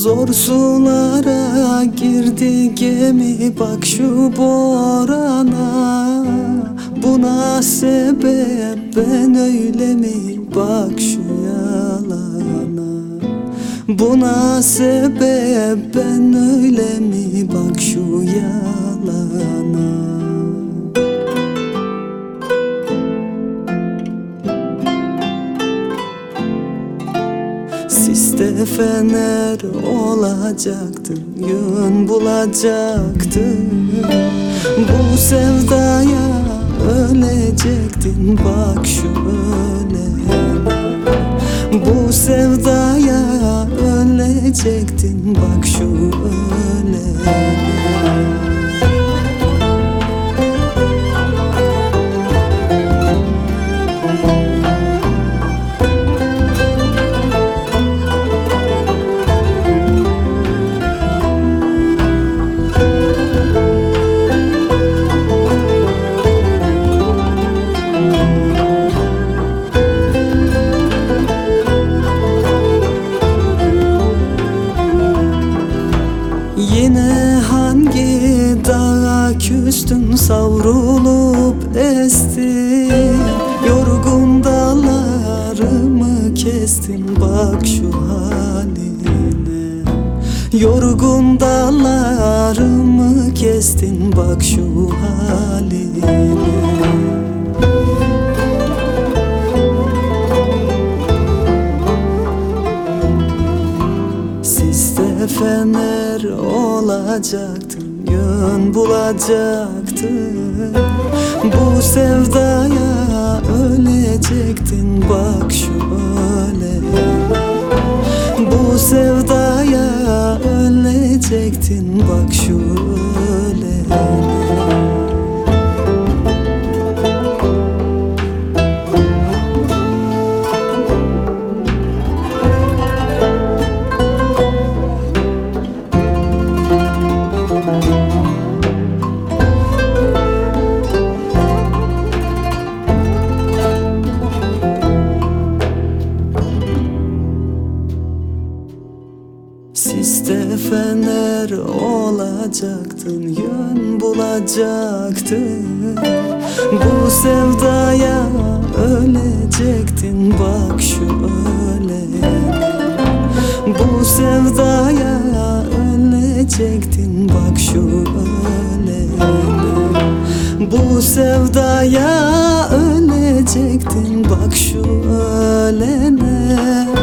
Zor sulara girdi gemi bak şu borana. Buna sebep ben öyle mi? Bak şu yalana. Buna sebep ben öyle mi? Bak şu yalana Siste fener olacaktı Yön bulacaktı. Bu sevdaya ölecektin Bak şu ölene Bu sevdaya ölecektin Bak şu ölene küstün savrulup esti Yorgun dallarımı kestin. Bak şu haline. Yorgun dallarımı kestin. Bak şu haline. Siste fener olacaktın Yön bulacaktın Bu sevdaya ölecektin Bak şu ölene Bu sevdaya ölecektin Bak şu Fener olacaktın Yön bulacaktın. Bu sevdaya ölecektin Bak şu ölene Bu sevdaya ölecektin Bak şu ölene Bu sevdaya ölecektin Bak şu ölene